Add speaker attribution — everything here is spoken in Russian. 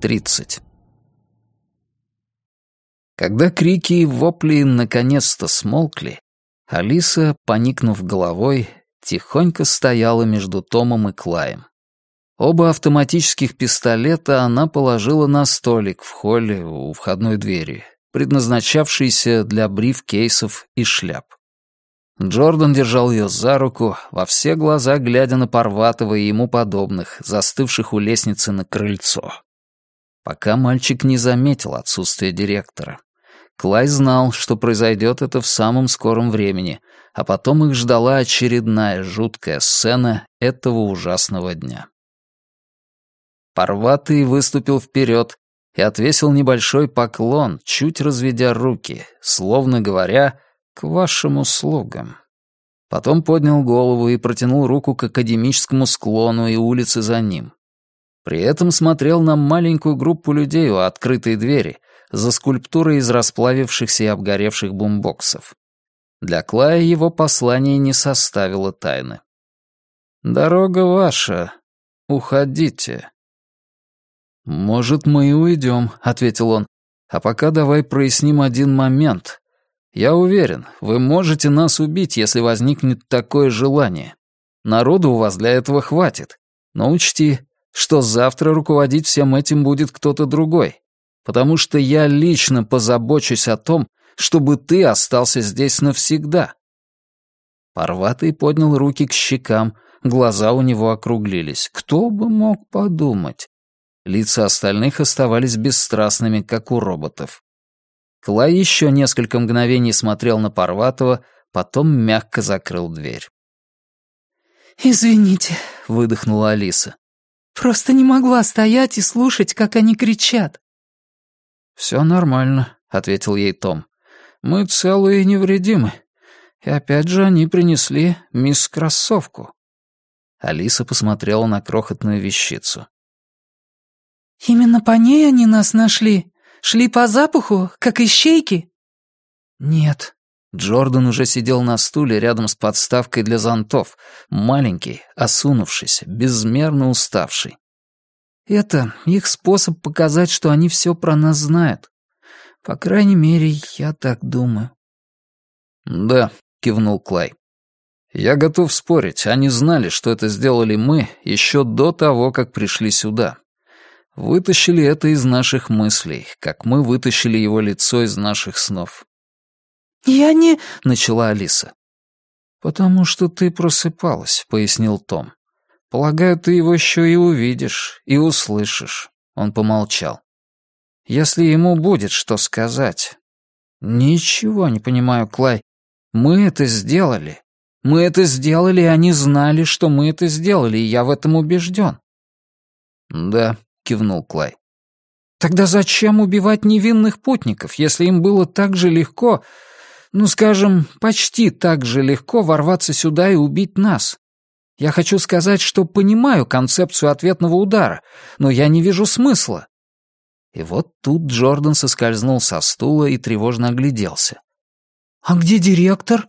Speaker 1: 30. Когда крики и вопли наконец-то смолкли, Алиса, поникнув головой, тихонько стояла между Томом и Клаем. Оба автоматических пистолета она положила на столик в холле у входной двери, предназначавшийся для брифкейсов и шляп. Джордан держал ее за руку, во все глаза глядя на Парватова и ему подобных, застывших у лестницы на крыльцо. Пока мальчик не заметил отсутствия директора. Клай знал, что произойдет это в самом скором времени, а потом их ждала очередная жуткая сцена этого ужасного дня. Парватый выступил вперед и отвесил небольшой поклон, чуть разведя руки, словно говоря «к вашим услугам». Потом поднял голову и протянул руку к академическому склону и улице за ним. При этом смотрел на маленькую группу людей у открытой двери, за скульптурой из расплавившихся и обгоревших бумбоксов. Для Клая его послание не составило тайны. «Дорога ваша. Уходите». «Может, мы и уйдем», — ответил он. «А пока давай проясним один момент. Я уверен, вы можете нас убить, если возникнет такое желание. Народу у вас для этого хватит. Но учти, что завтра руководить всем этим будет кто-то другой потому что я лично позабочусь о том, чтобы ты остался здесь навсегда». Парватый поднял руки к щекам, глаза у него округлились. Кто бы мог подумать? Лица остальных оставались бесстрастными, как у роботов. Клай еще несколько мгновений смотрел на Парватова, потом мягко закрыл дверь.
Speaker 2: «Извините», — выдохнула Алиса. «Просто не могла стоять и слушать, как они кричат.
Speaker 1: «Все нормально», — ответил ей Том. «Мы целые и невредимы. И опять же они принесли мисс Кроссовку». Алиса посмотрела на крохотную вещицу.
Speaker 2: «Именно по ней они нас нашли? Шли по запаху, как ищейки?»
Speaker 1: «Нет». Джордан уже сидел на стуле рядом с подставкой для зонтов, маленький, осунувшийся, безмерно уставший. Это их способ показать, что они все про нас знают. По крайней мере, я так думаю. «Да», — кивнул Клай. «Я готов спорить, они знали, что это сделали мы еще до того, как пришли сюда. Вытащили это из наших мыслей, как мы вытащили его лицо из наших снов».
Speaker 2: «Я не...»
Speaker 1: — начала Алиса. «Потому что ты просыпалась», — пояснил Том. Полагаю, ты его еще и увидишь, и услышишь. Он помолчал. Если ему будет что сказать. Ничего не понимаю, Клай. Мы это сделали. Мы это сделали, и они знали, что мы это сделали, и я в этом убежден. Да, кивнул Клай. Тогда зачем убивать невинных путников, если им было так же легко, ну, скажем, почти так же легко ворваться сюда и убить нас? Я хочу сказать, что понимаю концепцию ответного удара, но я не вижу смысла». И вот тут Джордан соскользнул со стула и тревожно огляделся.
Speaker 2: «А где директор?»